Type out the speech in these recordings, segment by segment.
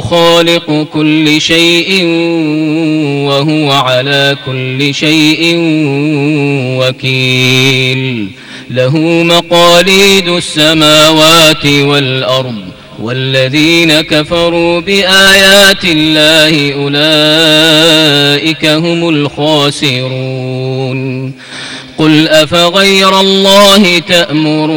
خالق كل شيء وهو على كل شيء وكيل. له مقاليد السماوات والأرض والذين كفروا بآيات الله أولئك هم الخاسرون. قل أفغير الله تأمروني؟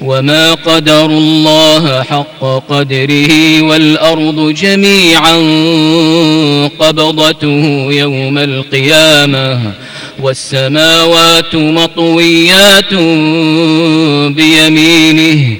وما قدر الله حق قدره والأرض جميعا قبضته يوم القيامة والسماوات مطويات بيمينه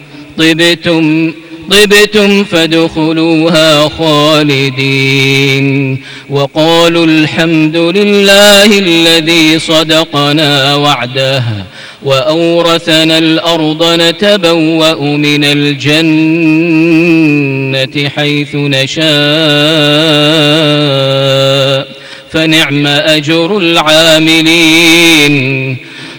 طبتم طبتم فادخلوها خالدين. وقالوا الحمد لله الذي صدقنا وعده وأورثنا الأرض نتبوأ من الجنة حيث نشاء فنعم أجر العاملين.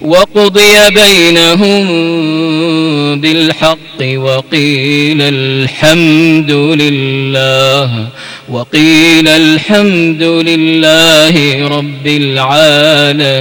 وقضي بينهم بالحق وقيل الحمد لله وقيل الحمد لله رب العالمين.